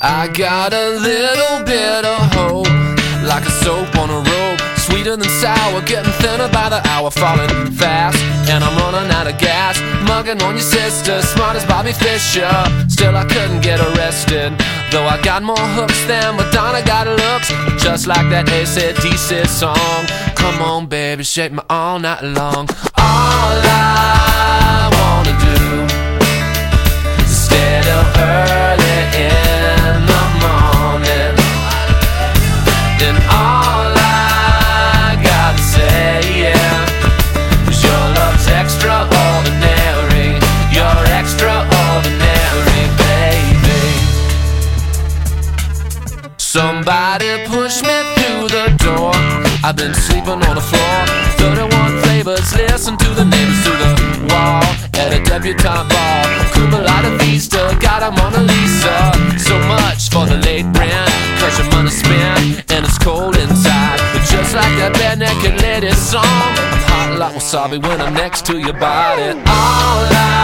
I got a little bit of hope, like a soap on a rope, sweeter than sour, getting thinner by the hour, falling fast, and I'm running out of gas. Mugging on your sister, smart as Bobby Fischer. Still, I couldn't get arrested, though I got more hooks than Madonna got looks, just like that ACDC song. Come on, baby, shake me all night long. All I the door. I've been sleeping on the floor. 31 flavors, listen to the neighbors through the wall. At a debutante ball. Cuba Light Vista, got a Mona Lisa. So much for the late rent. Cause your money spent and it's cold inside. But just like that Barenaked lady song, I'm hot like wasabi when I'm next to your body. All I